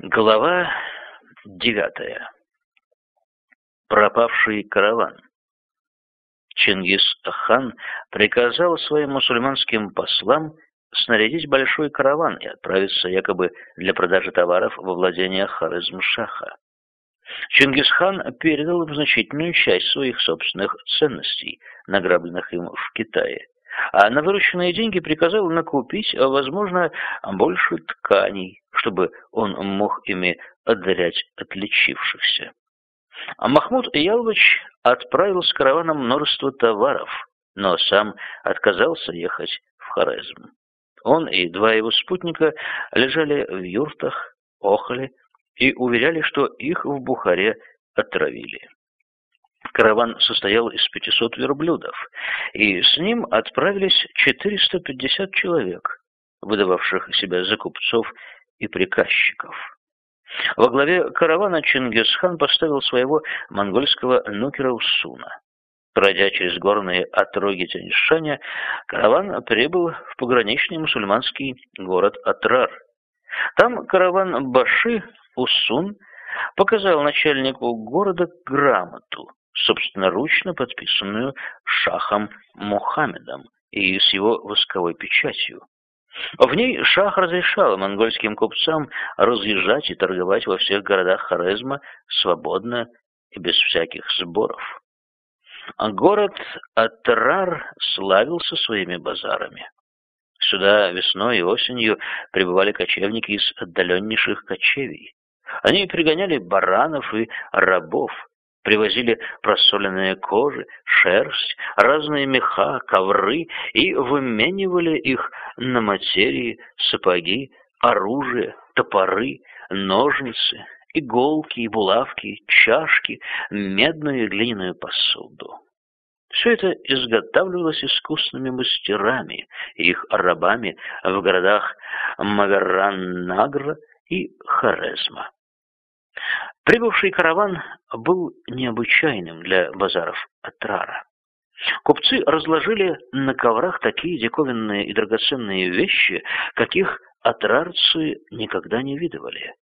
Глава девятая. Пропавший караван. Чингис-хан приказал своим мусульманским послам снарядить большой караван и отправиться якобы для продажи товаров во владениях Хорезм-Шаха. Чингисхан передал им значительную часть своих собственных ценностей, награбленных им в Китае, а на вырученные деньги приказал накупить, возможно, больше тканей, чтобы он мог ими одарять отличившихся. А Махмуд Ялович отправил с караваном множество товаров, но сам отказался ехать в Хорезм. Он и два его спутника лежали в юртах, охали и уверяли, что их в Бухаре отравили. Караван состоял из 500 верблюдов, и с ним отправились 450 человек, выдававших себя за купцов и приказчиков. Во главе каравана Чингисхан поставил своего монгольского нукера Усуна. Пройдя через горные отроги Тяньшаня, караван прибыл в пограничный мусульманский город Атрар. Там караван Баши Усун показал начальнику города грамоту, собственноручно подписанную шахом Мухаммедом и с его восковой печатью. В ней шах разрешал монгольским купцам разъезжать и торговать во всех городах Хорезма свободно и без всяких сборов. Город Атрар славился своими базарами. Сюда весной и осенью прибывали кочевники из отдаленнейших кочевий. Они пригоняли баранов и рабов, привозили просоленные кожи, шерсть, разные меха, ковры и выменивали их на материи, сапоги, оружие, топоры, ножницы, иголки булавки, чашки, медную и глиняную посуду. Все это изготавливалось искусными мастерами и их рабами в городах Маверран-Награ и Хорезма. Прибывший караван был необычайным для базаров Атрара. Купцы разложили на коврах такие диковинные и драгоценные вещи, каких атрарцы никогда не видывали.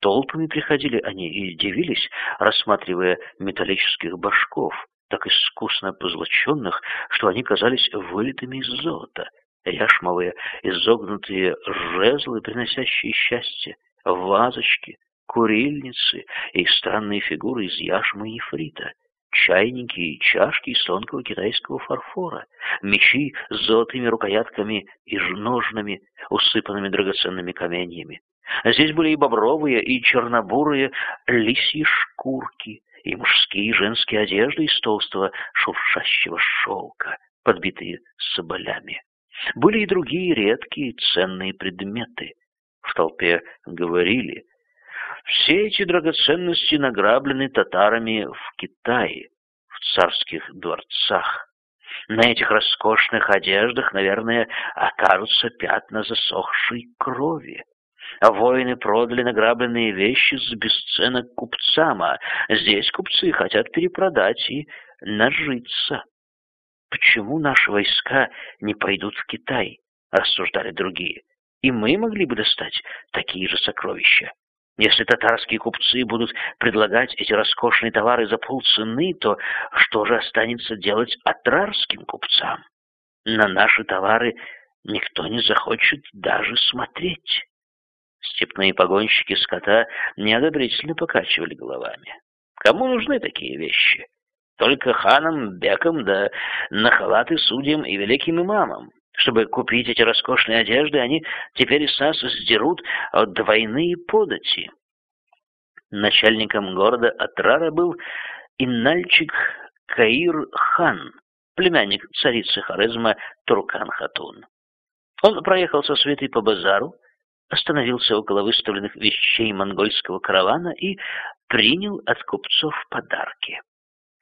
Толпами приходили они и дивились, рассматривая металлических башков, так искусно позлоченных, что они казались вылитыми из золота, яшмовые изогнутые жезлы, приносящие счастье, вазочки, курильницы и странные фигуры из яшмы и нефрита, чайники и чашки из тонкого китайского фарфора, мечи с золотыми рукоятками и ножнами, усыпанными драгоценными каменьями. Здесь были и бобровые, и чернобурые лисьи шкурки, и мужские и женские одежды из толстого шуршащего шелка, подбитые соболями. Были и другие редкие ценные предметы. В толпе говорили, все эти драгоценности награблены татарами в Китае, в царских дворцах. На этих роскошных одеждах, наверное, окажутся пятна засохшей крови. А воины продали награбленные вещи с бесценок купцам, а здесь купцы хотят перепродать и нажиться. Почему наши войска не пойдут в Китай, рассуждали другие, и мы могли бы достать такие же сокровища. Если татарские купцы будут предлагать эти роскошные товары за полцены, то что же останется делать атрарским купцам? На наши товары никто не захочет даже смотреть. Степные погонщики скота неодобрительно покачивали головами. Кому нужны такие вещи? Только ханам, бекам, да нахалаты судьям и великим имамам. Чтобы купить эти роскошные одежды, они теперь из нас сдерут двойные подати. Начальником города Атрара был Иннальчик Каир-хан, племянник царицы Хорезма Туркан-хатун. Он проехал со свитой по базару, остановился около выставленных вещей монгольского каравана и принял от купцов подарки.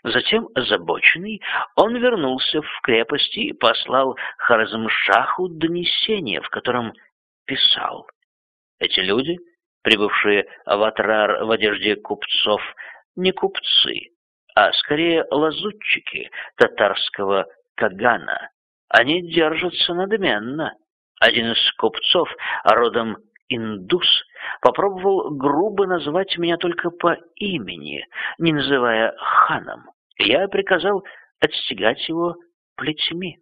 Затем, озабоченный, он вернулся в крепость и послал Харазмшаху донесение, в котором писал. Эти люди, прибывшие в Атрар в одежде купцов, не купцы, а скорее лазутчики татарского Кагана. Они держатся надменно. Один из купцов, родом индус, попробовал грубо назвать меня только по имени, не называя ханом. Я приказал отстегать его плетьми.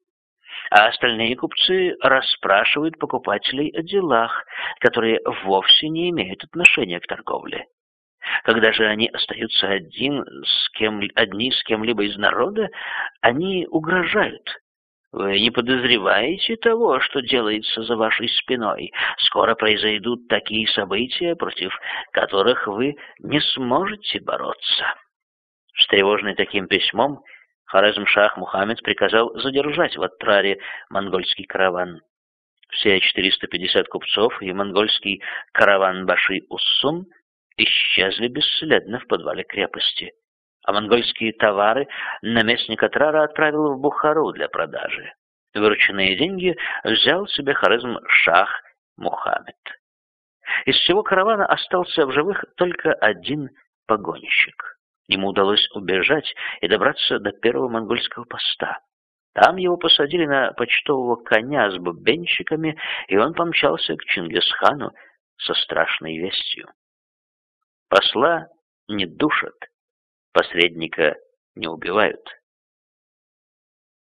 А остальные купцы расспрашивают покупателей о делах, которые вовсе не имеют отношения к торговле. Когда же они остаются один с кем, одни с кем-либо из народа, они угрожают. Вы не подозреваете того, что делается за вашей спиной. Скоро произойдут такие события, против которых вы не сможете бороться. Встревоженный таким письмом, Хорезм-Шах Мухаммед приказал задержать в Аттраре монгольский караван. Все 450 купцов и монгольский караван Баши-Уссун исчезли бесследно в подвале крепости, а монгольские товары наместник Атрара отправил в Бухару для продажи. Вырученные деньги взял себе Хорезм-Шах Мухаммед. Из всего каравана остался в живых только один погонщик. Ему удалось убежать и добраться до первого монгольского поста. Там его посадили на почтового коня с бубенщиками, и он помчался к Чингисхану со страшной вестью. Посла не душат, посредника не убивают.